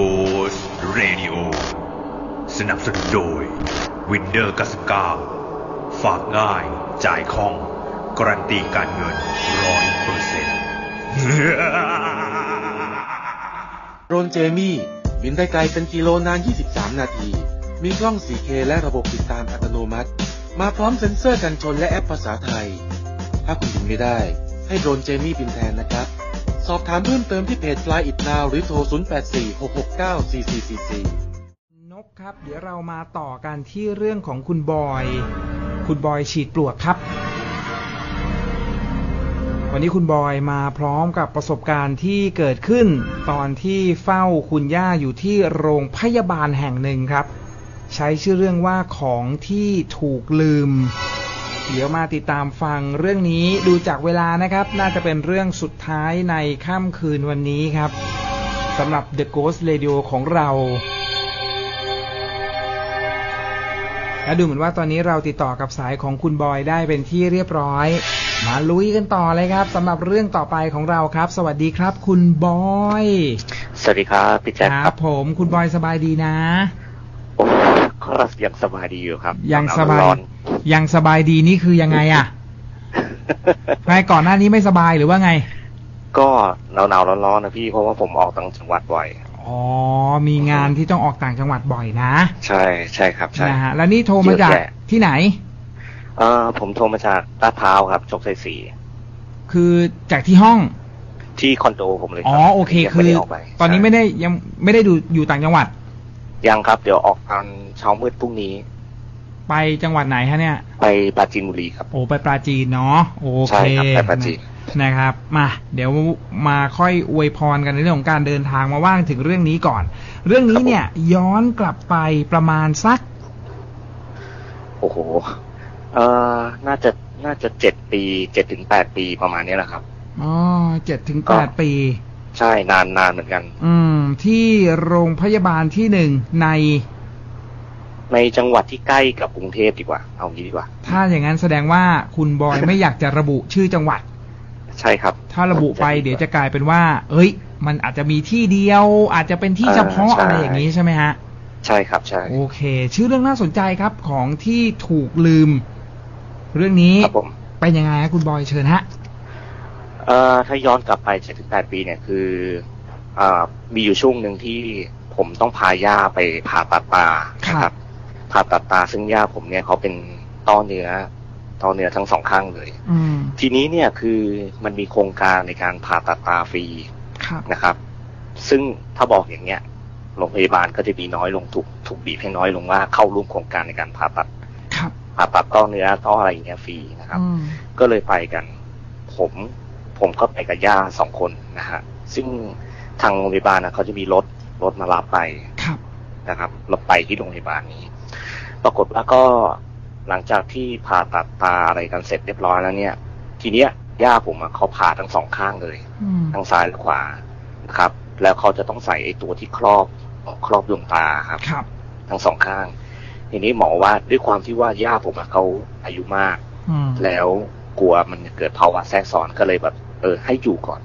Ghost Radio สนับสนุนโดย Windows 99 ฝากง่าย จ่ายคล่อง การันตีการเงินร้อยเปอร์เซ็นต์โดรนเจมี่ บินได้ไกลเป็นกิโลนาน 23 นาที มีกล้อง 4K และระบบติดตามอัตโนมัติ มาพร้อมเซ็นเซอร์กันชนและแอปภาษาไทย ถ้าคุณบินไม่ได้ ให้โดรนเจมี่บินแทนนะครับ สอบถามเพิ่มเติมที่เพจ Fly It Now หรือโทร 0846694444 นกครับ เดี๋ยวเรามาต่อกันที่เรื่องของคุณบอย คุณบอยฉีดปลวกครับ วันนี้คุณบอยมาพร้อมกับประสบการณ์ที่เกิดขึ้น ตอนที่เฝ้าคุณย่าอยู่ที่โรงพยาบาลแห่งหนึ่งครับ ใช้ชื่อเรื่องว่าของที่ถูกลืม เดี๋ยวมาติดตามฟังเรื่องนี้ดูจากเวลานะครับ น่าจะเป็นเรื่องสุดท้ายในค่ำคืนวันนี้ครับสำหรับ The Ghost Radio ของเราและดูเหมือนว่าตอนนี้เราติดต่อกับสายของคุณบอยได้เป็นที่เรียบร้อย มาลุยกันต่อเลยครับสำหรับเรื่องต่อไปของเราครับ สวัสดีครับ คุณบอย สวัสดีครับพี่แจ็คครับผมคุณบอยสบายดีนะโอ้ก็ยังสบายดีอยู่ครับยังสบายร้อน ยังสบายดีนี่คือยังไงอะไงก่อนหน้านี้ไม่สบายหรือว่าไงๆก็หนาวหนาวๆร้อนๆนะพี่เพราะว่าผมออกต่างจังหวัดบ่อยอ๋อมีงานที่ต้องออกต่างจังหวัดบ่อยนะ ใช่ใช่ครับใช่นะฮะแล้วนี่โทรมาจากเยอะแยะที่ไหน เอ่อผมโทรมาจากลาดพร้าวครับโชคชัยสี่คือจากที่ห้องที่คอนโดผมเลยคอ๋รัอโอเคยังคืไม่อได้ออกไปตอนนี้ใช่ไม่ได้ยังไม่ได้ดูอยู่ต่างจังหวัด ยังครับ เดี๋ยวออกตอนเช้ามืดพรุ่งนี้ ไปจังหวัดไหนฮะเนี่ย ไปปราจีนบุรีครับ โอ้ไปปราจีนเนาะโอใช่เคครับไปปราจีนนะครับมาเดี๋ยวมาค่อยอวยพรกันในเรื่องของการเดินทางมาว่างถึงเรื่องนี้ก่อน เรื่องนี้เนี่ย ย้อนกลับไปประมาณสัก โอ้โหเอ่อน่าจะน่าจะเจ็ดปีเจ็ดถึงแปดปีประมาณนี้แหละครับอ๋อเจ็ดถึงแปดปี ใช่นานนานเหมือนกัน อืม ที่โรงพยาบาลที่หนึ่งใน ในจังหวัดที่ใกล้กับกรุงเทพดีกว่า เอางี้ดีกว่า ถ้าอย่างนั้นแสดงว่าคุณบอยไม่อยากจะระบุชื่อจังหวัด ใช่ครับ ถ้าระบุไปเดี๋ยวจะกลายเป็นว่า เอ้ย มันอาจจะมีที่เดียว อาจจะเป็นที่เฉพาะอ่าใช่อะไรอย่างนี้ใช่ไหมฮะ ใช่ครับใช่โอเค ชื่อเรื่องน่าสนใจครับของที่ถูกลืม เรื่องนี้ครับผมเป็นยังไงฮะคุณบอยเชิญฮะเอ่อถ้าย้อนกลับไปเจ็ดถึงแปดปีเนี่ยคืออ่ามีอยู่ช่วงหนึ่งที่ผมต้องพาย่าไปผ่าตัดตาครับนะครับ ผ่าตัดตาซึ่งย่าผมเนี่ยเขาเป็นต้อเนื้อต้อเนื้อทั้งสองข้างเลยอืมทีนี้เนี่ยคือมันมีโครงการในการผ่าตัดตาฟรีครับนะครับ ซึ่งถ้าบอกอย่างเงี้ยโรงพยาบาลก็จะมีน้อยลงถูกถูกบีบให้น้อยลงว่าเข้าร่วมโครงการในการผ่าตัดครับผ่าตัดต้อเนื้อต้ออะไรอย่างเงี้ยฟรีนะครับอืมก็เลยไปกัน ผมผมก็ไปกับย่าสองคนนะฮะซึ่งทางโรงพยาบาลนะเขาจะมีรถรถมารับไปครับนะครับเราไปที่โรงพยาบาลนี้ ปรากฏว่าก็หลังจากที่ผ่าตัดตาอะไรกันเสร็จเรียบร้อยแล้วเนี่ย ทีเนี้ยย่าผมอะเขาผ่าทั้งสองข้างเลยอืมทั้งซ้ายและขวานะครับ แล้วเขาจะต้องใส่ไอ้ตัวที่ครอบครอบดวงตาครับครับทั้งสองข้าง ทีนี้หมอว่าด้วยความที่ว่าย่าผมอะเขาอายุมากอืมแล้วกลัวมันจะเกิดภาวะแทรกซ้อนก็เลยแบบ เออ ให้อยู่ก่อน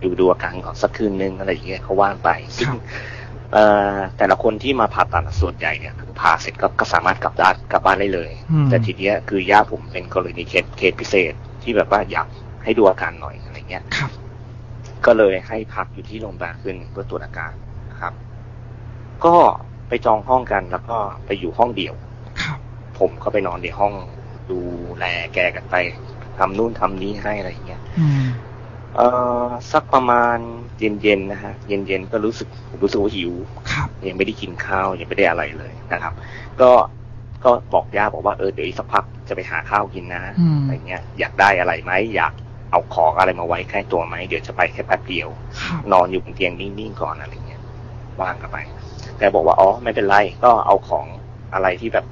อยู่ดูอาการก่อนสักคืนนึงอะไรอย่างเงี้ยเขาว่างไปซึ่งเอ่อ แต่ละคนที่มาผ่าตัดส่วนใหญ่เนี่ยคือผ่าเสร็จก็ก็สามารถกลับด้านกลับบ้านได้เลยอืมแต่ทีเนี้ยคือญาติผมเป็นกรณีเคสเคสพิเศษที่แบบว่าอยากให้ดูอาการหน่อยอะไรเงี้ยครับ ก็เลยให้พักอยู่ที่โรงพยาบาลขึ้นเพื่อตรวจอาการนะครับ ก็ไปจองห้องกันแล้วก็ไปอยู่ห้องเดี่ยวครับผมก็ไปนอนในห้องดูแลแกกันไปทำนู่นทำนี้ให้อะไรอย่างเงี้ยอืม เอ่อสักประมาณเย็นๆนะฮะเย็นๆก็รู้สึกผมรู้สึกว่าหิวครับยังไม่ได้กินข้าวยังไม่ได้อะไรเลยนะครับ ก็ก็บอกย่าบอกว่าเออเดี๋ยวอีกสักพักจะไปหาข้าวกินนะอืมอะไรเงี้ยอยากได้อะไรไหมอยากเอาของอะไรมาไว้ใกล้ตัวไหมเดี๋ยวจะไปแค่แป๊บเดียวครับนอนอยู่บนเตียงนิ่งๆก่อนอะไรเงี้ยว่างกันไปแกบอกว่าอ๋อไม่เป็นไรก็เอาของอะไรที่แบบ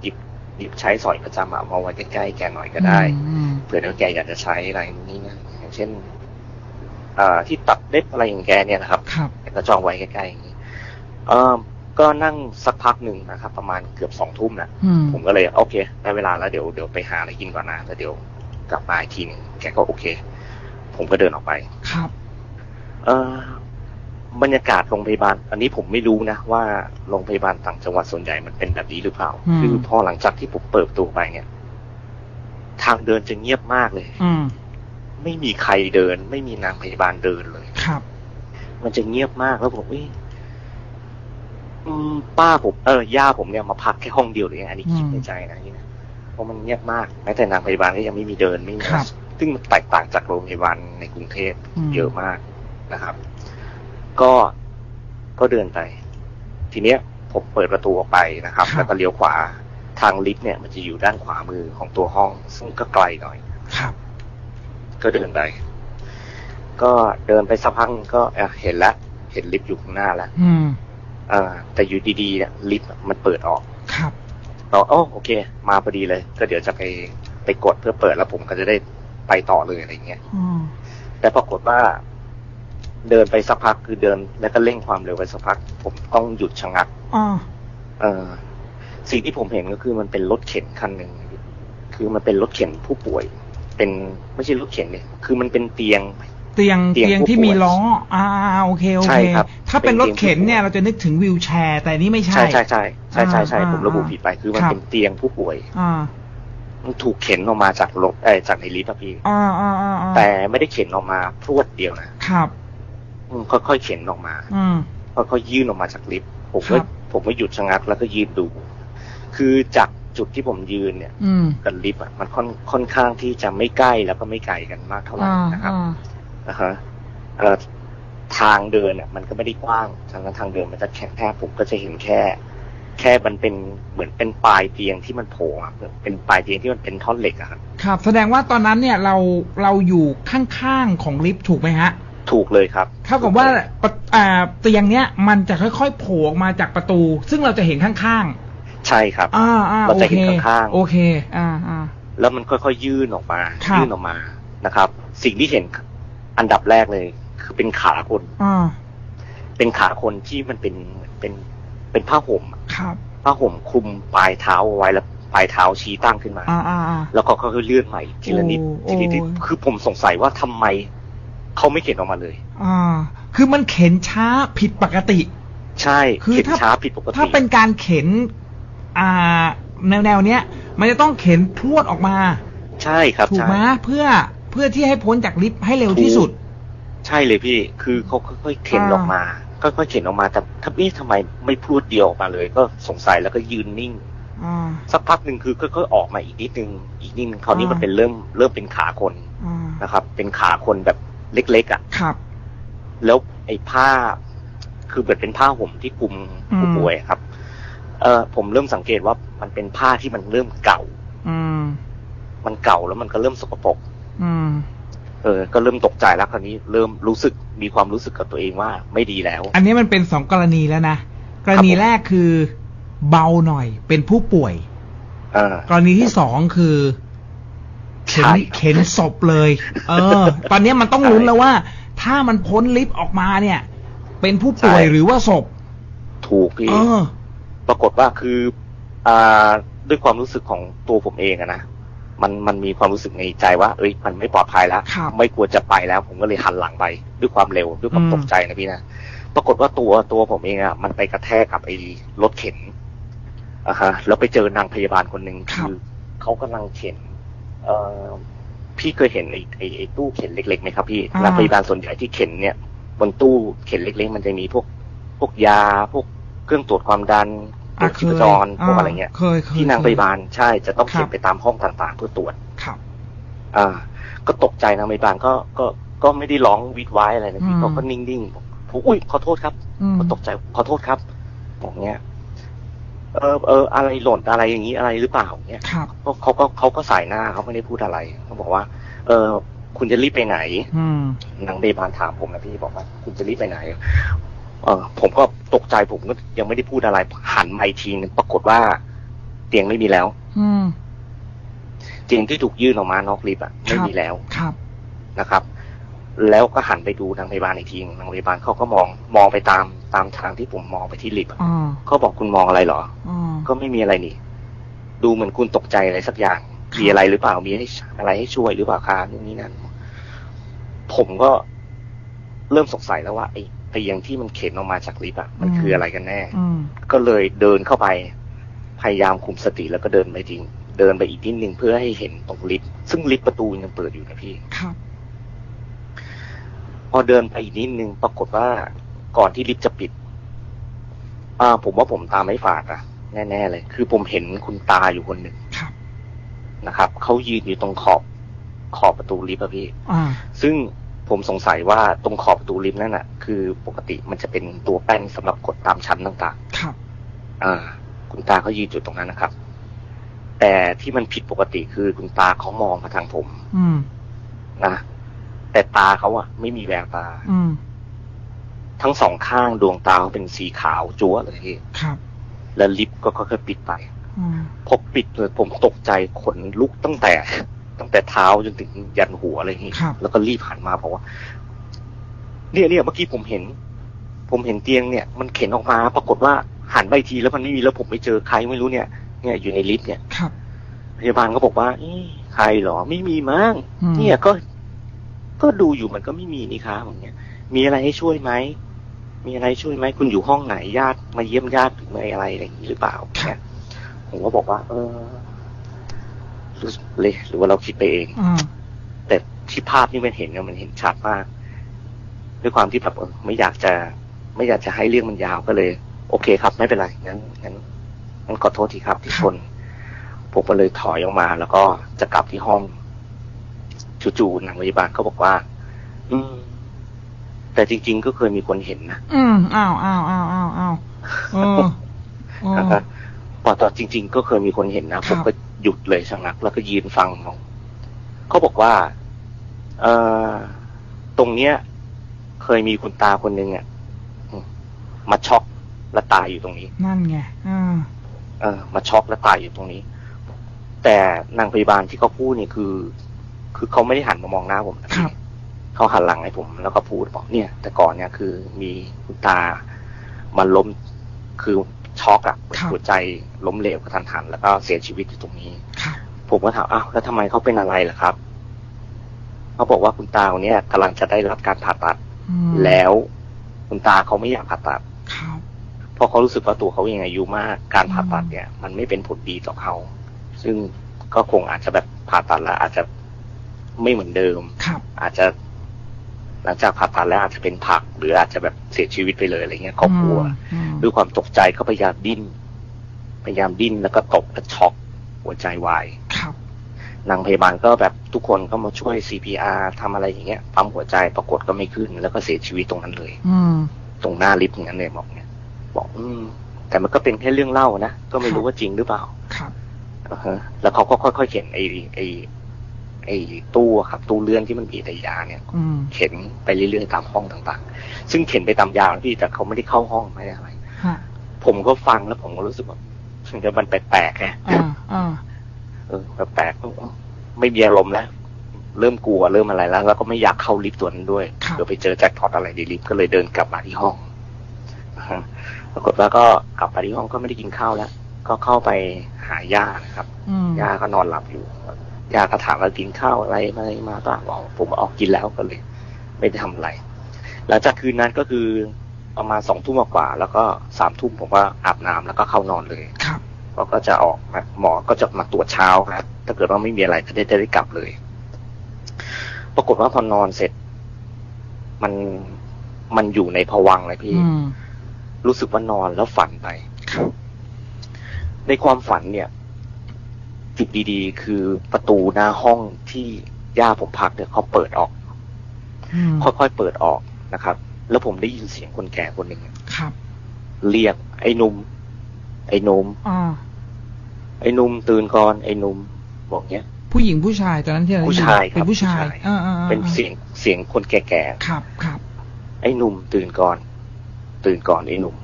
หยิบหยิบใช้สอยประจำอะเอามาไว้ใกล้ๆแกหน่อยก็ได้อืมเผื่อว่าแกอยากจะใช้อะไรนี่นะ อย่างเช่นอ่าที่ตัดเล็บอะไรอย่างแกเนี่ยนะครับครับแกก็จองไว้ใกล้ๆอย่างนี้เออก็นั่งสักพักหนึ่งนะครับ ประมาณเกือบสองทุ่มนะอืมผมก็เลยโอเคได้เวลาแล้วเดี๋ยวเดี๋ยวไปหาอะไรกินก่อนนะแล้วเดี๋ยวกลับมาอีกทีหนึงแกก็โอเค ผมก็เดินออกไปครับ เออบรรยากาศโรงพยาบาล อันนี้ผมไม่รู้นะว่าโรงพยาบาลต่างจังหวัดส่วนใหญ่มันเป็นแบบนี้หรือเปล่าอืมคือพอหลังจากที่ผมเปิดประตูไปเนี่ย ทางเดินจะเงียบมากเลย อืม ไม่มีใครเดิน ไม่มีนางพยาบาลเดินเลย ครับ มันจะเงียบมากแล้วผมเอ้ยอืมป้าผมเออย่าผมเนี่ยมาพักแค่ห้องเดียวเลยอันนี้คิดอืมในใจนะนี่นะเพราะมันเงียบมากแม้แต่นางพยาบาลก็ยังไม่มีเดินไม่มีครับซึ่งมันแตกต่างจากโรงพยาบาลในกรุงเทพอืมเยอะมากนะครับ ก็ก็เดินไป ทีเนี้ยผมเปิดประตูออกไปนะครับ แล้วก็เลี้ยวขวาทางลิฟต์เนี่ย มันจะอยู่ด้านขวามือของตัวห้อง ซึ่งก็ไกลหน่อยครับ ก็เดินไป ก็เดินไปสักพักก็เอ่อเห็นแล้วเห็นลิฟต์อยู่ข้างหน้าแล้วอืมอ่าแต่อยู่ดีๆเนี่ยลิฟต์มันเปิดออกครับเราโอ้โอเค มาพอดีเลย ก็เดี๋ยวจะไปไปกดเพื่อเปิดแล้วผมก็จะได้ไปต่อเลยอะไรเงี้ยอืมแต่ปรากฏว่า เดินไปสักพักคือเดิน แล้วก็เร่งความเร็วไปสักพัก ผมต้องหยุดชะงักอ่าเออสิ่งที่ผมเห็นก็คือมันเป็นรถเข็นคันหนึ่งคือมันเป็นรถเข็นผู้ป่วย เป็นไม่ใช่รถเข็นเนี่ยคือมันเป็นเตียง เตียงเตียงเตียงที่ผู้ป่วยมีล้อ อ่าโอเคโอใช่เคครับถ้าเป็นรถเข็นเป็นเตียงผู้ป่วยเนี่ยเราจะนึกถึงวิวแชร์ แต่นี่ไม่ใช่ ใช่ใช่ใช่ใช่ใช่ใช่อ่าผมระบุอ่าผิดไปคือมันครับเป็นเตียงผู้ป่วย อ่ามันถูกเข็นออกมาจากรถเออจากในลิฟต์อะพี่อ่าอ่าอ่าอ่าแต่ไม่ได้เข็นออกมาพรวดเดียวนะครับอืมค่อยๆเข็นออกมาอืมค่อยๆยื่นออกมาจากลิฟต์ผมครัก็บผมก็หยุดชะงักแล้วก็ยืนดู คือจาก จุดที่ผมยืนเนี่ยอืมกับลิฟต์อะมันค่อนค่อนข้างที่จะไม่ใกล้แล้วก็ไม่ไกลกันมากเท่าไหร่อ่านะครับอ่านะฮะเอ่อทางเดินอะ มันก็ไม่ได้กว้างทางนั้นทางเดินมันจะแคบๆผมก็จะเห็นแค่ แค่มันเป็นเหมือนเป็นปลายเตียงที่มันโผล่อะเป็นปลายเตียงที่มันเป็นท่อนเหล็กอะครับครับ แสดงว่าตอนนั้นเนี่ยเราเราอยู่ข้างๆของลิฟต์ถูกไหมฮะ ถูกเลยครับเท่ากับว่าปะอ่าเตียงเนี้ยมันจะค่อยๆโผล่ออกมาจากประตู ซึ่งเราจะเห็นข้าง ใช่ครับๆอ่าอ่าเราโอจะเคเห็นข้างๆโอเค อ่าอ่าแล้วมันค่อยๆยื่นออกมาครับยื่นออกมานะครับ สิ่งที่เห็นอันดับแรกเลย คือเป็นขาคนอ่าเป็นขาคนที่มันเป็นเป็นเป็นผ้าห่มอะครับผ้าห่มคลุมปลายเท้าเอาไว้แล้วปลายเท้าชี้ตั้งขึ้นมาอ่าอ่าอ่าแล้วก็ค่อยๆเลื่อนใหม่ทีละนิดโอ้ทีละนิดโอ้คือผมสงสัยว่าทำไมเขาไม่เข็นออกมาเลยอ่าคือมันเข็นช้าผิดปกติ ใช่คือเข็นถ้าช้าผิดปกติ ถ้าเป็นการเข็น อ่า แนวแนวๆเนี้ย มันจะต้องเข็นพรวดออกมา ใช่ครับถูกใช่ไหมเพื่อเพื่อที่ให้พ้นจากลิฟต์ให้เร็วที่สุด ใช่เลยพี่ คือเขาค่อยๆเข็นอ่าออกมาค่อยๆเข็นออกมาแต่ถ้าเอ๊ะทำไมไม่พูดเดียวออกมาเลย ก็สงสัยแล้วก็ยืนนิ่งอ่าสักพักหนึ่งคือค่อยๆออกมาอีกนิดนึงอีกนิดนึงคราวนี้อ่ามัมันเป็นเริ่มเริ่มเป็นขาคนอ่านะครับ เป็นขาคนแบบเล็กๆอะครับ แล้วไอ้ผ้า คือเหมือนเป็นผ้าห่มที่คลุมผู้อืมป่วยครับ เออผมเริ่มสังเกตว่ามันเป็นผ้าที่มันเริ่มเก่า อืม มันเก่าแล้วมันก็เริ่มสกปรกอืม เออ ก็เริ่มตกใจแล้วคราวนี้ เริ่มรู้สึกมีความรู้สึกกับตัวเองว่าไม่ดีแล้ว อันนี้มันเป็นสองกรณีแล้วนะกรณีครับผมแรกคือเบาหน่อย เป็นผู้ป่วยเออกรณีที่สองคือเข็นใช่เข็นศพเลย เออ ตอนนี้มันต้องลุ้นแล้วว่า ถ้ามันพ้นลิฟต์ออกมาเนี่ย เป็นผู้ป่วยใช่หรือว่าศพ ถูกพี่เออ ปรากฏว่าคืออ่าด้วยความรู้สึกของตัวผมเองอะนะมันมันมีความรู้สึกในใจว่าเอ้ยมันไม่ปลอดภัยแล้วครับไม่ควรจะไปแล้ว ผมก็เลยหันหลังไป ด้วยความเร็วด้วยความอืมตกใจนะพี่นะปรากฏว่าตัวตัวผมเองอะมันไปกระแทกกับไอ้รถเข็นอะฮะแล้วไปเจอนางพยาบาลคนหนึ่งครับคือเขากำลังเข็น เอ่อพี่เคยเห็นไอ้ไอ้ไอ้ตู้เข็นเล็กๆไหมครับพี่อ่านนางพยาบาลส่วนใหญ่ที่เข็นเนี่ยบนตู้เข็นเล็ก ๆ มันจะมีพวกพวกยาพวก เครื่องตรวจความดันตรวจชีพจรพวกอะไรเงี้ยเคยเคยที่นางพยาบาลใช่จะต้องครัเข็บนไปตามห้องต่างๆเพื่อตรวจครับ อ่า ก็ตกใจนางพยาบาลก็ก็ก็ไม่ได้ร้องวิดไว้อะไรนะพี่อืมเขาก็นิ่งๆบอกผมอุ้ยขอโทษครับอืมก็ตกใจขอโทษครับบอกเงี้ยเออเอออะไรหล่นอะไรอย่างนี้อะไรหรือเปล่าเงี้ยครับเขาเขาก็เขาก็สายหน้าเขาไม่ได้พูดอะไรเขาบอกว่า เออคุณจะรีบไปไหนอืมนางพยาบาลถามผมนะพี่บอกว่า คุณจะรีบไปไหน เออผมก็ตกใจผมก็ยังไม่ได้พูดอะไร หันมาอีกทีนึงปรากฏว่า เตียงไม่มีแล้ว อืมเตียงที่ถูกยื่นออกมานอกลิฟต์อะไม่มีแล้วครับนะครับ แล้วก็หันไปดูนางพยาบาลอีกทีนางพยาบาลเขาก็มองมองไปตามตามทางที่ผมมองไปที่ลิฟต์อะอ่าเขาบอกคุณมองอะไรเหรออ่าก็ไม่มีอะไรนี่ ดูเหมือนคุณตกใจอะไรสักอย่างครับมีอะไรหรือเปล่ามีให้อะไรให้ช่วยหรือเปล่าคะนี่นี่นั่นผมก็เริ่มสงสัยแล้วว่าไอ้ เตียงที่มันเข็นออกมาจากลิฟต์อะมันคืออะไรกันแน่อืมก็เลยเดินเข้าไป พยายามคุมสติแล้วก็เดินไปจริง เดินไปอีกนิดนึงเพื่อให้เห็นตรงลิฟต์ซึ่งลิฟต์ประตูยังเปิดอยู่นะพี่ครับพอเดินไปอีกนิดนึงปรากฏว่าก่อนที่ลิฟต์จะปิด อ่า ผมว่าผมตาไม่ฝาดอะแน่ๆเลย คือผมเห็นคุณตาอยู่คนหนึ่งครับนะครับเขายืนอยู่ตรงขอบขอบประตูลิฟต์อะพี่อ่าซึ่ง ผมสงสัยว่าตรงขอบประตูลิฟต์นั่นน่ะ คือปกติมันจะเป็นตัวแป้นสำหรับกดตามชั้นต่างครับๆอ่า คุณตาเขายืนอยู่ตรงนั้นนะครับ แต่ที่มันผิดปกติคือคุณตาเขามองมาทางผม อืมนะแต่ตาเขาอะไม่มีแววตา อืมทั้งสองข้างดวงตาเขาเป็นสีขาวจั๊วเลยพี่ครับ แล้วลิฟต์ก็ค่อยๆปิดไปอืมพอปิดเลยผมตกใจขนลุกตั้งแต่ ตั้งแต่เท้าจนถึงยันหัวอะไรอย่างนี้ครับแล้วก็รีบหันมาบอกว่าเนี่ยเนี่ยเมื่อกี้ผมเห็น ผมเห็นเตียงเนี่ย มันเข็นออกมา ปรากฏว่าหันไปทีแล้วมันไม่มีแล้วผมไปเจอใครไม่รู้เนี่ย เนี่ยอยู่ในลิฟต์เนี่ยครับพยาบาลก็บอกว่าเอ๊ะใครเหรอไม่มีมั้งอืมเนี่ยก็ ก็ดูอยู่มันก็ไม่มีนี่คะผมเนี่ยมีอะไรให้ช่วยไหมมีอะไรช่วยไหมคุณอยู่ห้องไหนญาติมาเยี่ยมญาติหรืออะไรอะไรอย่างนี้หรือเปล่าเนี่ยผมก็บอกว่า เออ รู้สึกเลยหรือว่าเราคิดไปเองอ่าแต่ที่ภาพนี่มันเห็นเนี่ยมันเห็นชัดมาก ด้วยความที่แบบเออไม่อยากจะ ไม่อยากจะให้เรื่องมันยาวก็เลย โอเคครับ ไม่เป็นไรงั้นงั้นงั้นขอโทษทีครับที่ชนผมก็เลยถอยออกมา แล้วก็จะกลับที่ห้องจู่ๆนางพยาบาลก็บอกว่า อืม แต่จริง ๆ ก็เคยมีคนเห็นนะอืมอ้าวอ้าวอ้าวอ้าวอ้าวเออเออนะครับพอตอนจริง ๆ ก็เคยมีคนเห็นนะคผรับมก็ หยุดเลยชะงัก แล้วก็ยืนฟังเขาเขาบอกว่า เออตรงเนี้ย เคยมีคุณตาคนหนึ่งอะอืมมาช็อกและตายอยู่ตรงนี้ นั่นไงอ่าเออ มาช็อกและตายอยู่ตรงนี้ แต่นางพยาบาลที่เขาพูดเนี่ยคือ คือเขาไม่ได้หันมามองหน้าผมนะครับเขาหันหลังให้ผม แล้วก็พูดบอกเนี่ย แต่ก่อนเนี่ยคือมีคุณตามันล้มคือ ช็อกอะครับหัวใจล้มเหลวกระทันหัน แล้วก็เสียชีวิตอยู่ตรงนี้ครับผมก็ถามอ้าวแล้วทำไมเขาเป็นอะไรล่ะครับเขาบอกว่าคุณตาคนเนี้ยกำลังจะได้รับการผ่าตัดอืมแล้วคุณตาเขาไม่อยากผ่าตัดครับเพราะเขารู้สึกว่าตัวเขาเองอายุมากการผ่าตัดเนี่ย มันไม่เป็นผลดีต่อเขา ซึ่งก็คงอาจจะแบบผ่าตัดแล้วอาจจะไม่เหมือนเดิมครับอาจจะ หลังจากผ่าตัดแล้วอาจจะเป็นผัก หรืออาจจะแบบเสียชีวิตไปเลยอะไรเงี้ยครอบครัวอืมด้วยความตกใจเขาพยายามดิ้น พยายามดิ้นแล้วก็ตกและช็อกหัวใจวายครับนางพยาบาลก็แบบทุกคนก็มาช่วย CPR ทำอะไรอย่างเงี้ยปั๊มหัวใจปรากฏก็ไม่ขึ้น แล้วก็เสียชีวิตตรงนั้นเลย อืมตรงหน้าลิฟต์อย่างนั้นเลยบอกเนี่ยบอก อืม แต่มันก็เป็นแค่เรื่องเล่านะก็ไม่รู้ว่าจริงหรือเปล่าครับอ่าฮะแล้วเขาก็ค่อยๆเข็นไอ้ไอ้ ไอ้ตู้อะครับตู้เลื่อนที่มันมีแต่ยาเนี่ยอืมเข็นไปเรื่อยๆตามห้องต่างๆ ซึ่งเข็นไปตามยาวนะพี่แต่เขาไม่ได้เข้าห้องไม่ได้อะไรฮะผมก็ฟังแล้วผมก็รู้สึกว่ามันจะมันแปลกๆไงอ่าอ่าเออแปลกๆเออไม่มีอารมณ์แล้วเริ่มกลัวเริ่มอะไรแล้ว แล้วก็ไม่อยากเข้าลิฟต์ตัวนั้นด้วยครับเดี๋ยวไปเจอแจ็คพอตอะไรในลิฟต์ก็เลยเดินกลับมาที่ห้องอ่าฮะปรากฏว่าก็กลับมาที่ห้องก็ไม่ได้กินข้าวแล้ว ก็เข้าไปหาย่านะครับอืมย่าก็นอนหลับอยู่ ย่าก็ถามว่ากินข้าวอะไรมาอะไรมาก็บอกผมออกกินแล้วก็เลย ไม่ได้ทำอะไร หลังจากคืนนั้นก็คือประมาณสองทุ่มกว่าๆแล้วก็สามทุ่มผมก็อาบน้ำแล้วก็เข้านอนเลยครับเขาก็จะออกมาหมอก็จะมาตรวจเช้าครับถ้าเกิดว่าไม่มีอะไรก็ได้ได้กลับเลย ปรากฏว่าพอนอนเสร็จ มันมันอยู่ในภวังค์เลยพี่อืมรู้สึกว่านอนแล้วฝันไปครับในความฝันเนี่ย จุดดีๆ คือประตูหน้าห้องที่ย่าผมพักเนี่ยเขาเปิดออกอืมค่อยๆเปิดออกนะครับ แล้วผมได้ยินเสียงคนแก่คนหนึ่งครับ เรียก ไอ้หนุ่มไอ้หนุ่มอ่าไอ้หนุ่มตื่นก่อนไอ้หนุ่มบอกเนี้ย ผู้หญิงผู้ชายตอนนั้นที่เราได้ยินผู้ชายครับเป็นผู้ชายผู้ชายอ่าอ่าอ่าเป็นเสียงเสียงคนแก่ๆครับครับ ไอ้หนุ่มตื่นก่อน ตื่นก่อนไอ้หนุ่ม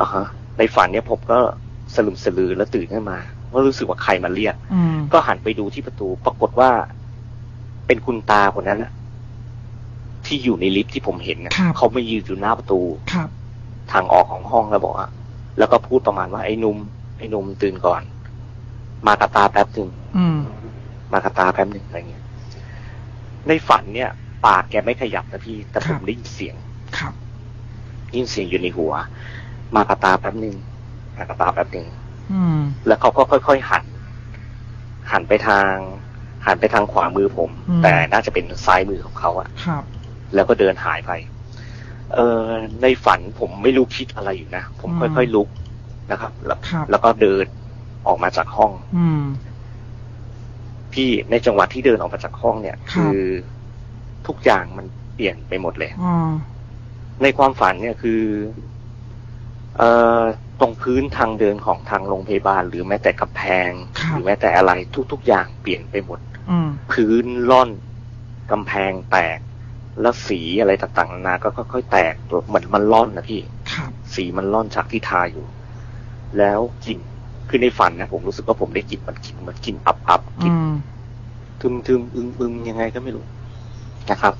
อะฮะในฝันเนี่ยผมก็สลึมสลือแล้วตื่นขึ้นมา ว่ารู้สึกว่าใครมาเรียกอืมก็หันไปดูที่ประตู ปรากฏว่า เป็นคุณตาคนนั้นน่ะที่อยู่ในลิฟต์ที่ผมเห็นนะครับเขามายืนอยู่หน้าประตูครับทางออกของห้องแล้วบอกว่าแล้วก็พูดประมาณว่าไอ้หนุ่มไอ้หนุ่มตื่นก่อน มากระตาแป๊บหนึ่งอืมมากระตาแป๊บหนึ่งอะไรเงี้ยในฝันเนี่ย ปากแกไม่ขยับนะพี่ แต่ผมได้ยินเสียงครับยินเสียงอยู่ในหัว มากับตาแป๊บหนึ่งมากับตาแป๊บหนึ่งอืม แล้วเขาก็ค่อยๆหัน หันไปทาง หันไปทางขวามือผมอืมแต่น่าจะเป็นซ้ายมือของเขาอะครับ แล้วก็เดินหายไป เออในฝันผมไม่รู้คิดอะไรอยู่นะ ผมอืมค่อยๆลุกนะครับ แล้วครับแล้วก็เดินออกมาจากห้อง อืมพี่ในจังหวะที่เดินออกมาจากห้องเนี่ยครับคือทุกอย่างมันเปลี่ยนไปหมดเลยอ่าในความฝันเนี่ยคือ เอ่อ ตรงพื้นทางเดินของทางโรงพยาบาล หรือแม้แต่กำแพงครับหรือแม้แต่อะไรทุก ๆ อย่างเปลี่ยนไปหมดอืมพื้นล่อนกำแพงแตก แล้วสีอะไรต่างๆนานาก็ค่อยๆแตกเหมือนมันล่อนนะพี่ครับสีมันล่อนจากที่ทาอยู่ แล้วกลิ่นคือในฝันนะผมรู้สึกว่าผมได้กลิ่นมันกลิ่นเหมือนกลิ่นอับอับๆกอืลิ่นมทึมทึมอึงอึงยังไงก็ไม่รู้นะครับ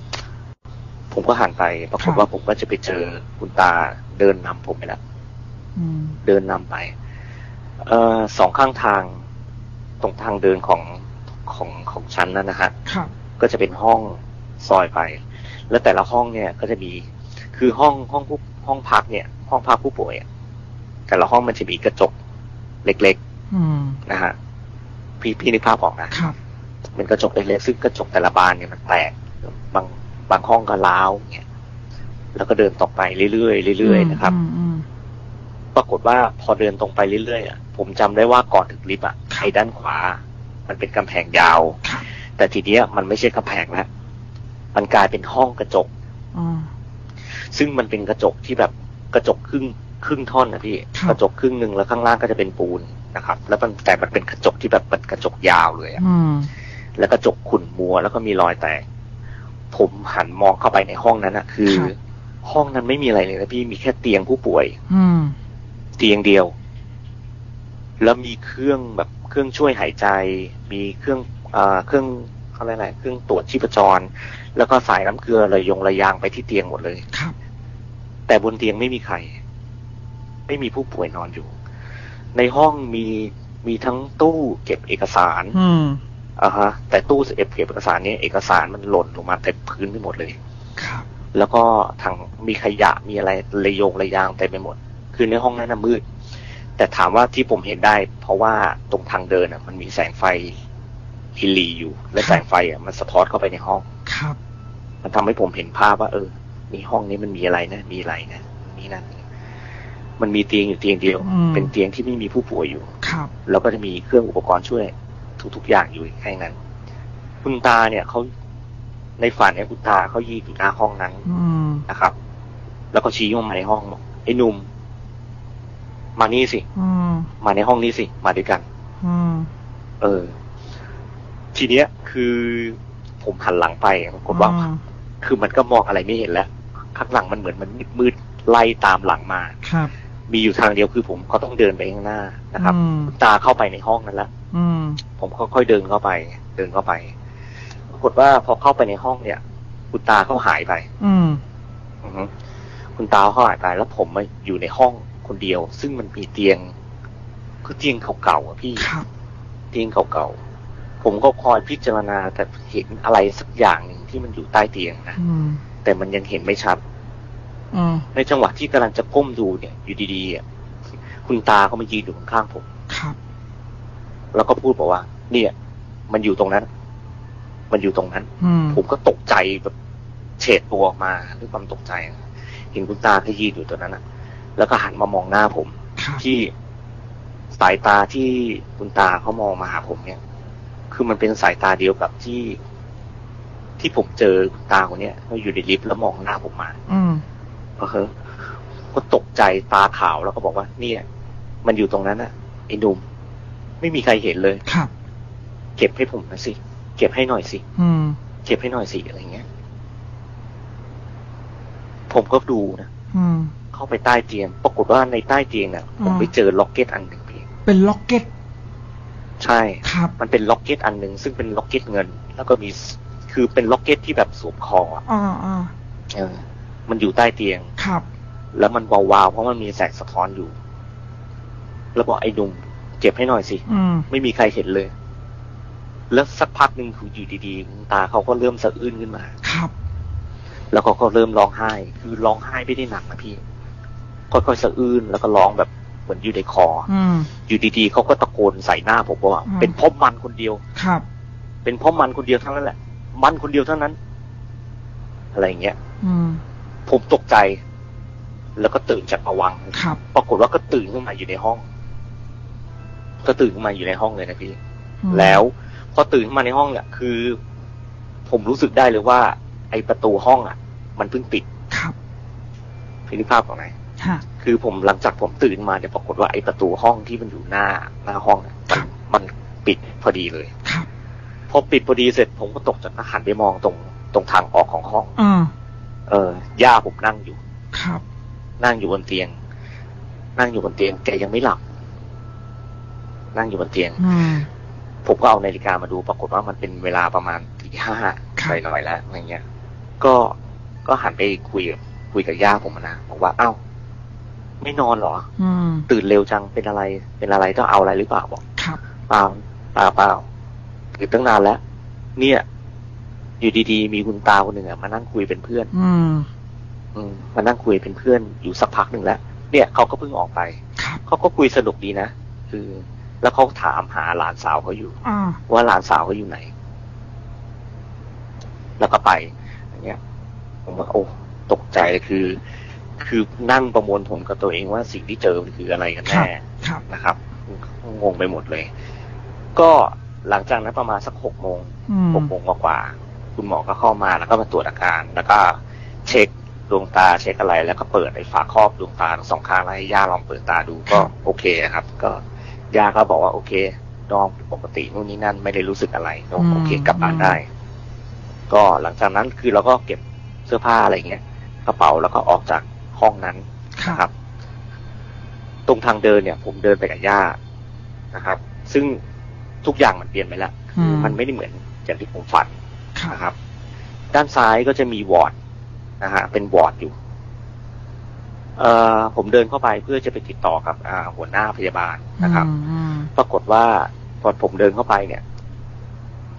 ผมก็หันไปปรากครัฏบว่าผมก็จะไปเจอคุณตาเดินนำผมไปแล้วอืม เดินนำไปเอ่อสองข้างทางตรงทางเดินของของของชั้นนั่นนะฮะครับก็จะเป็นห้องซอยไป แล้วแต่ละห้องเนี่ยก็จะมีคือห้องห้องผู้ห้องพักเนี่ย ห้องพักผู้ป่วยอะแต่ละห้องมันจะมีกระจกเล็กอืมๆนะฮะพี่พี่นึกภาพออกนะครับเป็นกระจกเล็กๆซึ่งกระจกแต่ละบานเนี่ยมันแตกบางบางห้องก็ร้าวเนี่ยแล้วก็เดินต่อไปเรื่อยๆเรื่อยๆนะครับอืมอืม ปรากฏว่าพอเดินตรงไปเรื่อยๆอะผมจำได้ว่าก่อนถึงลิฟต์อะครับไอ้ด้านขวา มันเป็นกำแพงยาวครับแต่ทีเนี้ยมันไม่ใช่กำแพงแล้วมันกลายเป็นห้องกระจกอ่าซึ่งมันเป็นกระจกที่แบบกระจกครึ่งครึ่งท่อนนะพี่ครับกระจกครึ่งหนึ่งแล้วข้างล่างก็จะเป็นปูนนะครับ แล้วมันแต่มันเป็นกระจกที่แบบเป็นกระจกยาวเลยอะอืมแล้วกระจกขุ่นมัวแล้วก็มีรอยแตก ผมหันมองเข้าไปในห้องนั้นอะคือครับห้องนั้นไม่มีอะไรเลยนะพี่มีแค่เตียงผู้ป่วย อืม เตียงเดียว แล้วมีเครื่องแบบเครื่องช่วยหายใจ มีเครื่องอ่าเครื่องอะไรนะเครื่องตรวจชีพจร แล้วก็สายน้ำเกลือระยงระยางไปที่เตียงหมดเลยครับ แต่บนเตียงไม่มีใคร ไม่มีผู้ป่วยนอนอยู่ ในห้องมีมีทั้งตู้เก็บเอกสาร อืมอ่าฮะ แต่ตู้เก็บเก็บเอกสารเนี้เอกสารมันหล่นลงมาเต็มพื้นไปหมดเลย ครับ แล้วก็ทางมีขยะมีอะไรระยงระยางเต็มไปหมด คือในห้องนั้นน่ะมืด แต่ถามว่าที่ผมเห็นได้ เพราะว่าตรงทางเดินอะ มันมีแสงไฟฮิลีอยู่ และแสงไฟอะมันสะท้อนเข้าไปในห้องครับ มันทำให้ผมเห็นภาพว่า เออมีห้องนี้มันมีอะไรนะมีอะไรนะมีนั่นมันมีเตียงอยู่เตียงเดียวอืมเป็นเตียงที่ไม่มีผู้ป่วยอยู่ครับ แล้วก็จะมีเครื่องอุปกรณ์ช่วยทุกๆอย่างอยู่แค่นั้น คุณตาเนี่ยเขาในฝันเนี่ยคุณตาเขายืนอยู่หน้าห้องนั้นอืมนะครับ แล้วก็ชี้ลงมาในห้องบอกไอ้หนุ่ม มานี่สิอืมมาในห้องนี้สิ มาด้วยกันอืมเออ ทีเนี้ย คือผมหันหลังไปปรากฏว่าอืมคือมันก็มองอะไรไม่เห็นแล้ว ข้างหลังมันเหมือนมันมืดๆไล่ตามหลังมาครับ มีอยู่ทางเดียวคือผมก็ต้องเดินไปข้างหน้านะครับอืมคุณตาเข้าไปในห้องนั้นแล้วอืมผมค่อยๆเดินเข้าไป เดินเข้าไป ปรากฏว่าพอเข้าไปในห้องเนี่ย คุณตาเขาหายไป อืมอือฮึคุณตาเขาหายไปแล้วผมมาอยู่ในห้อง คนเดียว ซึ่งมันมีเตียงคือเตียงเก่าๆอะพี่ครับเตียงเก่าๆผมก็คอยพิจารณาแต่เห็นอะไรสักอย่างหนึ่งที่มันอยู่ใต้เตียงนะอืมแต่มันยังเห็นไม่ชัดอืมในจังหวะที่กำลังจะก้มดูเนี่ย อยู่ดีๆอะคุณตาเขามายืนอยู่ข้างๆผมครับแล้วก็พูดบอกว่า เนี่ย มันอยู่ตรงนั้น มันอยู่ตรงนั้นอืมผมก็ตกใจแบบเฉดตัวออกมาด้วยความตกใจอะเห็นคุณตาที่ยืนอยู่ตรงนั้นอะ แล้วก็หันมามองหน้าผมครับที่สายตาที่คุณตาเขามองมาหาผมเนี่ย คือมันเป็นสายตาเดียวกับที่ ที่ผมเจอคุณตาคนเนี้ยเขาอยู่ในลิฟต์แล้วมองหน้าผมมา อืมเออก็ตกใจตาขาวแล้วก็บอกว่า เนี่ย มันอยู่ตรงนั้นอะไอ้หนุ่มไม่มีใครเห็นเลยครับ เก็บให้ผมหน่อยสิ เก็บให้หน่อยสิอืมเก็บให้หน่อยสิอะไรเงี้ย ผมก็ดูนะ อืม เข้าไปใต้เตียง ปรากฏว่าในใต้เตียงเนี่ยผมอ่าไปเจอล็อกเก็ตอันหนึ่งพี่เป็นล็อกเก็ต ใช่ครับ มันเป็นล็อกเก็ตอันหนึ่งซึ่งเป็นล็อกเก็ตเงิน แล้วก็มีคือเป็นล็อกเก็ตที่แบบสวมคออะอ่าอ่าเออ มันอยู่ใต้เตียงครับ แล้วมันวาวๆเพราะมันมีแสงสะท้อนอยู่ แล้วบอกไอ้หนุ่มเก็บให้หน่อยสิอืมไม่มีใครเห็นเลย แล้วสักพักหนึ่งคืออยู่ดีๆคุณตาเขาก็เริ่มสะอื้นขึ้นมา ครับ แล้วเขาก็เริ่มร้องไห้ คือร้องไห้ไม่ได้หนักนะพี่ ค่อยๆสะอื้นแล้วก็ร้องแบบเหมือนอยู่ในคออืมอยู่ดีๆเขาก็ตะโกนใส่หน้าผมว่าอืมเป็นเพ่อมันคนเดียวครับ เป็นเพ่อมันคนเดียวเท่านั้นแหละ มันคนเดียวเท่านั้น อะไรอย่างเงี้ยอืมผมตกใจ แล้วก็ตื่นจากผวังค์ครับ ปรากฏว่าก็ตื่นขึ้นมาอยู่ในห้อง ก็ตื่นขึ้นมาอยู่ในห้องเลยนะพี่อืมแล้วพอตื่นขึ้นมาในห้องเนี่ยคือ ผมรู้สึกได้เลยว่า ไอประตูห้องอะ มันเพิ่งปิดครับพี่นึกภาพออกไหมฮะ คือผมหลังจากผมตื่นมาเนี่ยปรากฏว่าไอประตูห้องที่มันอยู่หน้าหน้าห้องเนี่ยมันมันปิดพอดีเลยครับพอปิดพอดีเสร็จผมก็ตกจากหันไปมองตรงตรงทางออกของห้องอ่าเออย่าผมนั่งอยู่ ครับ นั่งอยู่บนเตียง นั่งอยู่บนเตียงแกยังไม่หลับ นั่งอยู่บนเตียงอืมผมก็เอานาฬิกามาดู ปรากฏว่ามันเป็นเวลาประมาณตีห้าครับหน่อยๆแล้วอะไรเงี้ย ก็ก็หันไปคุยกับคุยกับย่าผมนะบอกว่า เอ้า ไม่นอนเหรอ อืม ตื่นเร็วจังเป็นอะไร เป็นอะไรต้องเอาอะไรหรือเปล่าบอกครับเปล่าเปล่าเปล่าตื่นตั้งนานแล้ว เนี่ย อยู่ดีๆ มีคุณตาคนหนึ่งอะมานั่งคุยเป็นเพื่อน อืม อืมมานั่งคุยเป็นเพื่อนอยู่สักพักหนึ่งแล้ว เนี่ยเขาก็เพิ่งออกไปครับเขาก็คุยสนุกดีนะคือ แล้วเขาถามหาหลานสาวเขาอยู่อ่าว่าหลานสาวเขาอยู่ไหน แล้วก็ไปอย่างเงี้ยผมว่าโอ้ตกใจคือ คือนั่งประมวลผลกับตัวเองว่าสิ่งที่เจอมันคืออะไรกันครัแน่บครับนะครับงงไปหมดเลย ก็หลังจากนั้นประมาณสักหกโมงอืมหกโมงกว่าๆคุณหมอก็เข้ามาแล้วก็มาตรวจอาการ แล้วก็เช็คดวงตาเช็คอะไร แล้วก็เปิดไอ้ฝาครอบดวงตาทั้งสองข้างแล้วให้ย่าลองเปิดตาดูก็โอเคครับ ก็ย่าก็บอกว่าโอเคน้องปกตินู่นนี่นั่นไม่ได้รู้สึกอะไรก็โอเคกลับบ้านได้ ก็หลังจากนั้นคือเราก็เก็บเสื้อผ้าอะไรเงี้ยกระเป๋าแล้วก็ออกจาก ห้องนั้นครันะครับบตรงทางเดินเนี่ย ผมเดินไปกับย่านะครับ ซึ่งทุกอย่างมันเปลี่ยนไปแล้วอืมมันไม่ได้เหมือนอย่างที่ผมฝันครับนะครับ ด้านซ้ายก็จะมีวอร์ดนะฮะเป็นวอร์ดอยู่ เอ่อผมเดินเข้าไปเพื่อจะไปติดต่อกับอ่าหัวหน้าพยาบาลนะครับอืมอืมปรากฏว่าพอผมเดินเข้าไปเนี่ย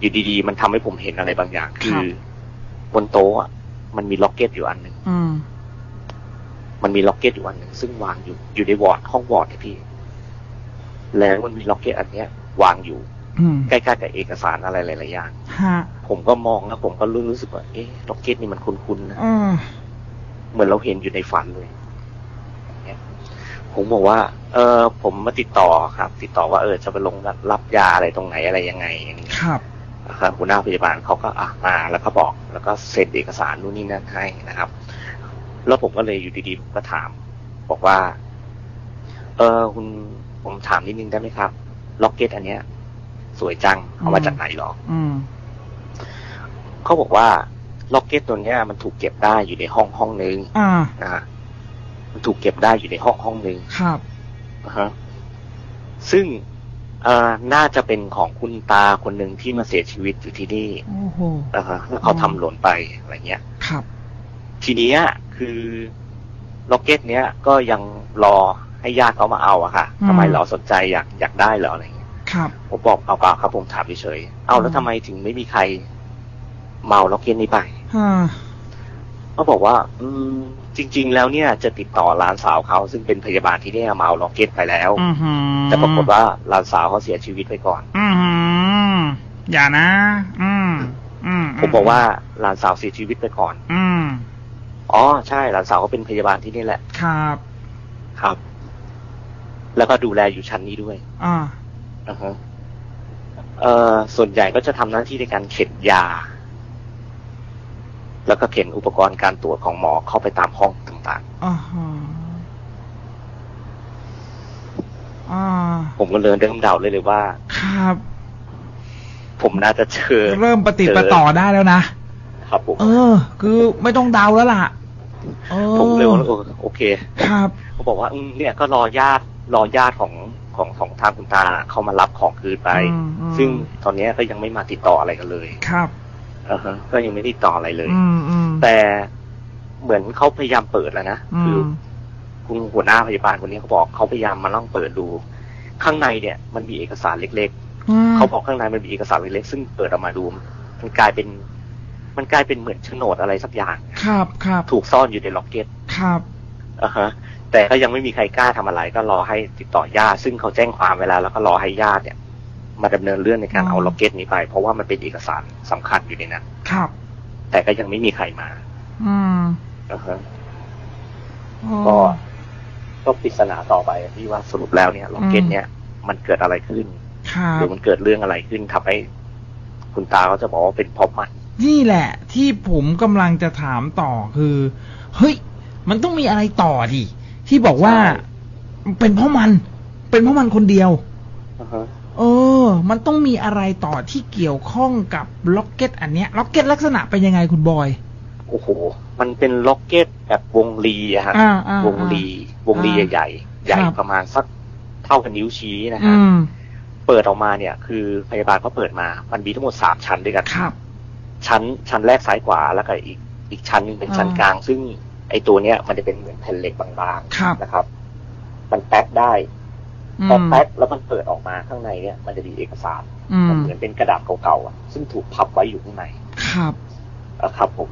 อยู่ดีๆ มันทำให้ผมเห็นอะไรบางอย่าง คือบนโต๊ะอะมันมีล็อกเก็ตอยู่อันหนึ่งอื มมันมีล็อกเก็ตอยู่อันหนึ่งซึ่งวางอยู่อยู่ในวอร์ดห้องวอร์ดเนี่ยพี่ แล้วมันมีล็อกเก็ตอันเนี้ยวางอยู่อืมใกล้ๆกับเอกสารอะไรหลายๆอย่างฮะผมก็มองแล้วผมก็รู้สึกว่าเอ๊ะล็อกเก็ตนี่มันคุ้นๆนะอืมเหมือนเราเห็นอยู่ในฝันเลยเนี่ยผมบอกว่า เออผมมาติดต่อครับ ติดต่อว่าเออจะไปลงรับยาอะไรตรงไหนอะไรยังไงอย่างนี้ครับนะครับหัวหน้าพยาบาลเขาก็อะมาแล้วก็บอก แล้วก็เซ็นเอกสารนู่นนี่นั่นให้นะครับ แล้วผมก็เลยอยู่ดีๆผมก็ถาม บอกว่า เออคุณผมถามนิดนึงได้ไหมครับ ล็อกเก็ตอันเนี้ย สวยจังเอามาจากไหนหรออืมเขาบอกว่าล็อกเก็ตตัวเนี้ยมันถูกเก็บได้อยู่ในห้องห้องนึงอ่านะฮะมันถูกเก็บได้อยู่ในห้องห้องนึงครับนะฮะซึ่งเอ่อน่าจะเป็นของคุณตาคนหนึ่งที่มาเสียชีวิตอยู่ที่นี่โอ้โหนะฮะแล้วเขาทำหล่นไปอะไรเงี้ย ครับ ทีเนี้ย คือล็อกเก็ตเนี้ยก็ยังรอให้ญาติเขามาเอาอะครับอืมทำไมเราสนใจอยากอยากได้เหรออะไรเงี้ยครับผมบอกอ๋อเปล่าครับผมถามเฉยๆอ๋อแล้วทำไมถึงไม่มีใครมาเอาล็อกเก็ตนี้ไปอ่าเขาบอกว่า อืม จริง ๆ แล้วเนี่ยจะติดต่อหลานสาวเขาซึ่งเป็นพยาบาลที่เนี่ยมาเอาล็อกเก็ตไปแล้วอือหือแต่ปรากฏว่าหลานสาวเขาเสียชีวิตไปก่อน อือหืออย่านะอืมอืมผมบอกว่าหลานสาวเสียชีวิตไปก่อน อืม อ๋อใช่หลานสาวเขาเป็นพยาบาลที่นี่แหละ ครับ ครับ แล้วก็ดูแลอยู่ชั้นนี้ด้วยอ่าอ่าฮะเอ่อส่วนใหญ่ก็จะทำหน้าที่ในการเข็นยา แล้วก็เข็นอุปกรณ์การตรวจของหมอเข้าไปตามห้องต่างอ่าฮะอ่าๆผมก็เลยเริ่มเดาเลยเลยว่า ครับ ผมน่าจะเจอเริ่มปฏิดประต่อได้แล้วนะ ครับผม เออ คือไม่ต้องเดาแล้วล่ะเออ ผมเลยว่าเออโอเค ครับเขาบอกว่าอืมเนี่ยก็รอญาติรอญาติของของของทางคุณตาเขามารับของคืนไปอืมอืมซึ่งตอนเนี้ยก็ยังไม่มาติดต่ออะไรกันเลย ครับอ่าฮะก็ยังไม่ติดต่ออะไรเลยอืมอืมแต่เหมือนเขาพยายามเปิดแล้วนะอืคือมคุณหัวหน้าพยาบาลคนนี้เขาบอกเขาพยายามมาล่องเปิดดู ข้างในเนี่ย มันมีเอกสารเล็กอืมๆเขาบอกข้างในมันมีเอกสารเล็กๆซึ่งเปิดออกมาดูมันกลายเป็น มันกลายเป็นเหมือนโฉนดอะไรสักอย่างครับครับถูกซ่อนอยู่ในล็อกเก็ตครับอ่าฮะแต่ก็ยังไม่มีใครกล้าทำอะไร ก็รอให้ติดต่อญาติซึ่งเขาแจ้งความไว้แล้วแล้วก็รอให้ญาติเนี่ย มาดำเนินเรื่องในการอ๋อเอาล็อกเก็ตนี้ไป เพราะว่ามันเป็นเอกสารสำคัญอยู่ในนั้นครับ แต่ก็ยังไม่มีใครมา อืมอ่าฮะอ๋อก็ก็ปริศนาต่อไปที่ว่าสรุปแล้วเนี่ยล็อกเก็ตเนี่ยมันเกิดอะไรขึ้นครับหรือมันเกิดเรื่องอะไรขึ้นทำให้คุณตาเขาจะบอกว่าเป็นเพราะมัน นี่แหละ ที่ผมกำลังจะถามต่อคือ เฮ้ย มันต้องมีอะไรต่อดิที่บอกว่าใช่เป็นเพราะมัน เป็นเพราะมันคนเดียวอ่าฮะเออ มันต้องมีอะไรต่อที่เกี่ยวข้องกับล็อกเก็ต อันเนี้ย ล็อกเก็ตลักษณะเป็นยังไงคุณบอย โอ้โห มันเป็นล็อกเก็ตแบบวงรีอะฮะอ่าอ่าวงรี วงรีอ่าใหญ่ๆใหญ่ครับประมาณสักเท่ากับนิ้วชี้นะอืฮะมเปิดออกมาเนี่ย คือพยาบาลเขาเปิดมา มันมีทั้งหมดสามชั้นด้วยกันครับ ชั้นชั้นแรกซ้ายขวาแล้วก็อีกอีกชั้นหนึงเป็นชั้นอ่ากลาง ซึ่งไอตัวเนี้ยมันจะเป็นเหมือนแผ่นเหล็กบางครับๆนะครับ มันแป๊กได้อืพอมแป๊กแล้วมันเปิดออกมาข้างในเนี่ยมันจะมีเอกสารอืมันมเหมือนเป็นกระดาษเก่าๆอะซึ่งถูกพับไว้อยู่ข้างในครับนะครับผม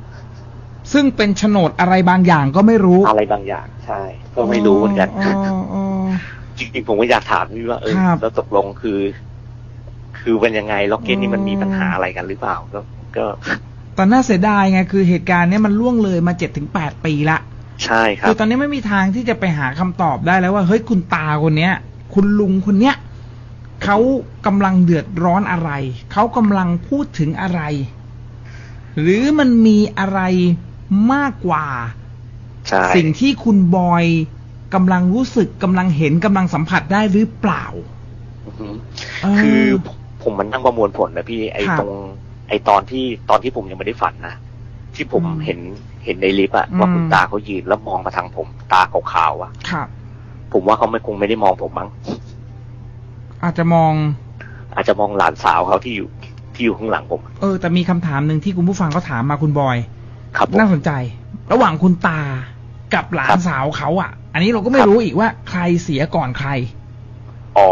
ซึ่งเป็นโฉนดอะไรบางอย่างก็ไม่รู้อะไรบางอย่าง ใช่ ก็ไม่รู้เหมือนกันอ๋ออ๋อจริงๆผมก็อยากถามพี่ว่าเออครับแล้วตกลงคือ คือมันยังไงล็อกเก็ตนี่มันมีปัญหาอะไรกันหรือเปล่าก็ ก็แต่น่าเสียดายไงคือเหตุการณ์เนี้ยมันล่วงเลยมาเจ็ดถึงแปดปีละใช่ครัคืบอตอนนี้ไม่มีทางที่จะไปหาคำตอบได้แล้วว่าเฮ้ยคุณตาคนเนี้ย คุณลุงคนเนี้ยเขากำลังเดือดร้อนอะไร เขากำลังพูดถึงอะไร หรือมันมีอะไรมากกว่าใช่สิ่งที่คุณบอยกำลังรู้สึกกำลังเห็นกำลังสัมผัสได้หรือเปล่าอือฮึเออคือผมมันนั่งประมวลผลนะพี่ไอครับตรงไอตอนที่ตอนที่ผมยังไม่ได้ฝันนะที่ผมอืมเห็นเห็นในลิฟต์อะอืมว่าคุณตาเขายืนแล้วมองมาทางผม ตาขาวๆอะครับ ผมว่าเขาไม่คงไม่ได้มองผมมั้งอาจจะมอง อาจจะมองหลานสาวเขาที่อยู่ที่อยู่ข้างหลังผม เออ แต่มีคำถามหนึ่งที่คุณผู้ฟังเขาถามมาคุณบอยครับผมน่าสนใจ ระหว่างคุณตากับหลานครับสาวเขาอะ อันนี้เราก็ไม่ครับรู้อีกว่าใครเสียก่อนใคร อ๋อ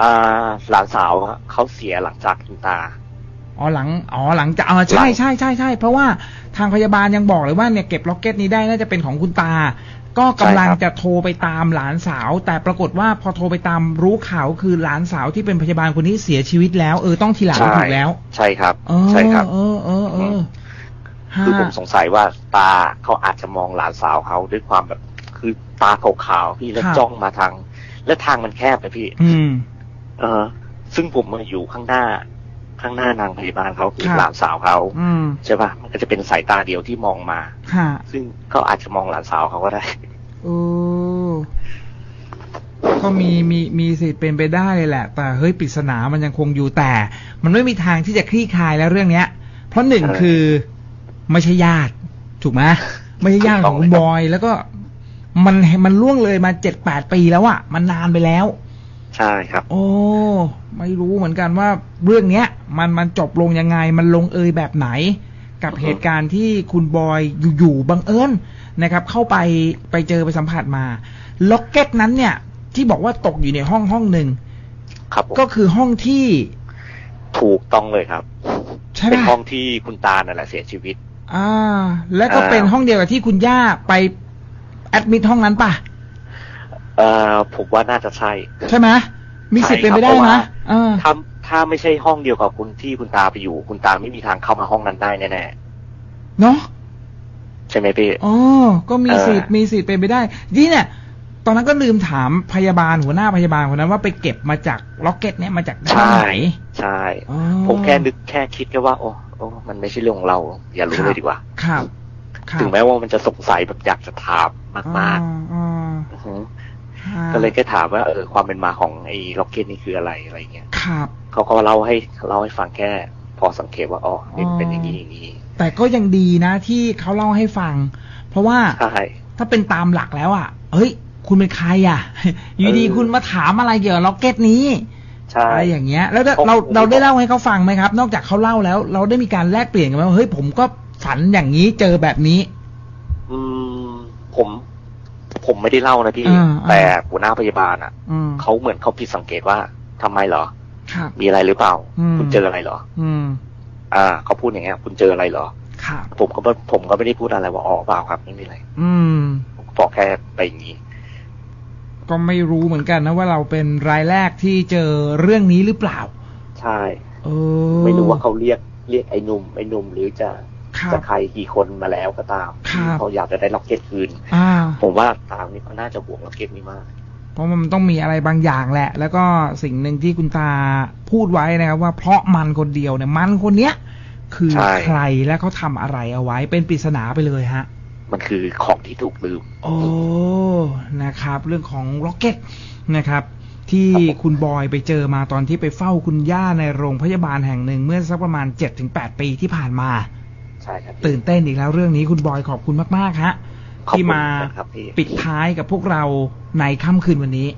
อ่าหลานสาวอะเขาเสียหลังจากคุณตา อ๋อหลังอ๋อหลังจากเออใช่หลังใช่ใช่ใช่เพราะว่าทางพยาบาลยังบอกเลยว่าเนี่ยเก็บล็อกเก็ตนี้ได้น่าจะเป็นของคุณตา ก็กำลังใช่ครับจะโทรไปตามหลานสาว แต่ปรากฏว่าพอโทรไปตามรู้ข่าวคือหลานสาวที่เป็นพยาบาลคนนี้เสียชีวิตแล้วเออต้องทีหลังถูกแล้ว ใช่ครับเออใช่ครับ เออเออเออคือผมฮะสงสัยว่าตาเขาอาจจะมองหลานสาวเขาด้วยความแบบ คือตาขาวๆพี่แล้วจ้องมาทาง และทางมันแคบไปพี่ อืม เออซึ่งผมมาอยู่ข้างหน้า ข้างหน้านางพยาบาลเขาคือครับหลานสาวเขาอืมใช่ปะมันก็จะเป็นสายตาเดียวที่มองมาฮะซึ่งเขาอาจจะมองหลานสาวเขาก็ได้โอ้ก็มีมีมีสิทธิ์เป็นไปได้เลยแหละ แต่เฮ้ยปริศนามันยังคงอยู่แต่ มันไม่มีทางที่จะคลี่คลายแล้วเรื่องเนี้ย เพราะหนึ่งใช่คือไม่ใช่ญาติถูกไหมไม่ใช่ญาติของคุณถูกบต้องเลยครับอยแล้วก็มันมันล่วงเลยมาเจ็ดแปดปีแล้วอะมันนานไปแล้ว ใช่ครับ โอ้ไม่รู้เหมือนกันว่าเรื่องเนี้ย มันมันจบลงยังไง มันลงเอยแบบไหน กับอือฮึเหตุการณ์ที่คุณบอยอยู่ๆบังเอิญนะครับ เข้าไปไปเจอไปสัมผัสมาล็อกเก็ตนั้นเนี่ย ที่บอกว่าตกอยู่ในห้องห้องหนึ่งครับผมก็คือห้องที่ถูกต้องเลยครับใช่เป็นปะห้องที่คุณตานั่นแหละเสียชีวิต อ่า แล้วก็อ่าเป็นห้องเดียวกับที่คุณย่าไปแอดมิดห้องนั้นปะ เอ่อผมว่าน่าจะใช่ใช่ไหมมีสิทธิ์เป็นไปได้ใช่ครับเพราะนะว่าเออถ้าถ้าไม่ใช่ห้องเดียวกับคุณที่คุณตาไปอยู่ คุณตาไม่มีทางเข้ามาห้องนั้นได้แน่เนาะๆใช่ไหมพี่อ๋อก็มีเออสิทธิ์มีสิทธิ์เป็นไปได้นี่เนี่ยตอนนั้นก็ลืมถามพยาบาลหัวหน้าพยาบาลคนนั้นว่าไปเก็บมาจากล็อกเก็ตเนี่ยมาจากด้านใช่ไหนใช่อ๋อผมแค่นึกแค่คิดแค่ว่า โอ้โอ้มันไม่ใช่เรื่องของเรา อย่ารู้เลยดีกว่า ครับครับถึงแม้ว่ามันจะสงสัยแบบอยากจะถามมากอ๋อๆอือฮึอ๋อ ก็เลยแค่ถามว่าเออความเป็นมาของไอ้ล็อกเก็ตนี่คืออะไรอะไรเงี้ยครับเขาก็เล่าให้เล่าให้ฟังแค่ พอสังเกตว่าอ๋อนี่มันเป็นอย่างนี้อย่างนี้แต่ก็ยังดีนะที่เขาเล่าให้ฟัง เพราะว่าใช่ถ้าเป็นตามหลักแล้วอะเฮ้ย คุณเป็นใครอะ อยู่ดีเออคุณมาถามอะไรเกี่ยวกับล็อกเก็ตนี้ใช่อะไรอย่างเงี้ย แล้วเราผมเราผมเราได้เล่าให้เขาฟังไหมครับ นอกจากเขาเล่าแล้ว เราได้มีการแลกเปลี่ยนกันไหมว่าเฮ้ยผมก็ฝันอย่างนี้เจอแบบนี้ อืมผม ผมไม่ได้เล่านะพี่อ่าอ่าแต่หัวหน้าพยาบาลอะอืมเขาเหมือนเขาผิดสังเกตว่าทำไมเหรอครับมีอะไรหรือเปล่าอืมคุณเจออะไรเหรอ อืม อ่า เขาพูดอย่างเงี้ย คุณเจออะไรเหรอครับผมก็ไม่ผมก็ไม่ได้พูดอะไรว่าอ๋อเปล่าครับไม่มีอะไร อืมผมบอกแค่ไปอย่างนี้ ก็ไม่รู้เหมือนกันนะว่าเราเป็นรายแรกที่เจอเรื่องนี้หรือเปล่า ใช่ เออ ไม่รู้ว่าเขาเรียกเรียกไอ้หนุ่มไอ้หนุ่มหรือจะครั จะบใครกี่คนมาแล้วก็ตามครับเขาอยากจะได้ล็อกเก็ตคืนอ่าผมว่าตามนี้เขาน่าจะห่วงล็อกเก็ตนี้มากเพราะมันต้องมีอะไรบางอย่างแหละ แล้วก็สิ่งหนึ่งที่คุณตาพูดไว้นะครับ ว่าเพราะมันคนเดียวเนี่ยมันคนเนี้ยคือใช่ใครและเขาทำอะไรเอาไว้เป็นปริศนาไปเลยฮะ มันคือของที่ถูกลืม โอ้นะครับ เรื่องของล็อกเก็ตนะครับที่ครับผมคุณบอยไปเจอมาตอนที่ไปเฝ้าคุณย่าในโรงพยาบาลแห่งหนึ่งเมื่อสักประมาณ7-8ปีที่ผ่านมา ใช่ครับตื่นเต้นอีกแล้วเรื่องนี้คุณบอยขอบคุณมากๆฮะขอบที่คุณมาครับพี่ปิดท้ายกับพวกเราในค่ำคืนวันนี้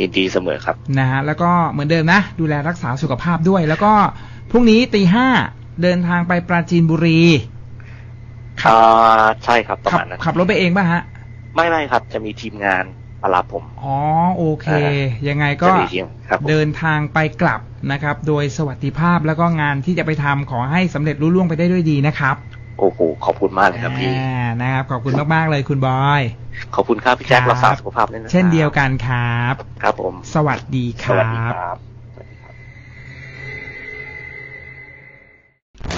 ยินดีเสมอครับนะฮะแล้วก็เหมือนเดิมนะ ดูแลรักษาสุขภาพด้วย แล้วก็พรุ่งนี้ตีห้าเดินทางไปปราจีนบุรีขับอ่าใช่ครับประขับมาณนั้นขับรถไปเองป่ะฮะ ไม่ไม่ครับ จะมีทีมงาน มารับผม อ๋อโอเคอ่ยังไงก็จะมีทีมครับผมเดินทางไปกลับนะครับ โดยสวัสดิภาพแล้วก็งานที่จะไปทำขอให้สำเร็จรุ่ล่วงไปได้ด้วยดีนะครับ โอ้โหขอบคุณมากเลยครับพี่อ่านะครับขอบคุณมากๆเลยคุณบอยขอบคุณครับพี่แจ็คครับรักษาสุขภาพด้วยนะครับเช่นเดียวกันครับ ครับผม สวัสดีคสวัสดีรับครับสวัสดีครับ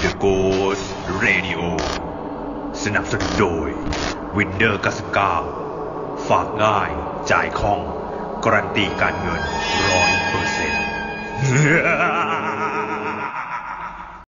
The Ghost Radio สนับสนุนโดย Windows 99ฝากง่าย จ่ายคล่องการันตีการเงินร้อยเปอร์เซ็นต์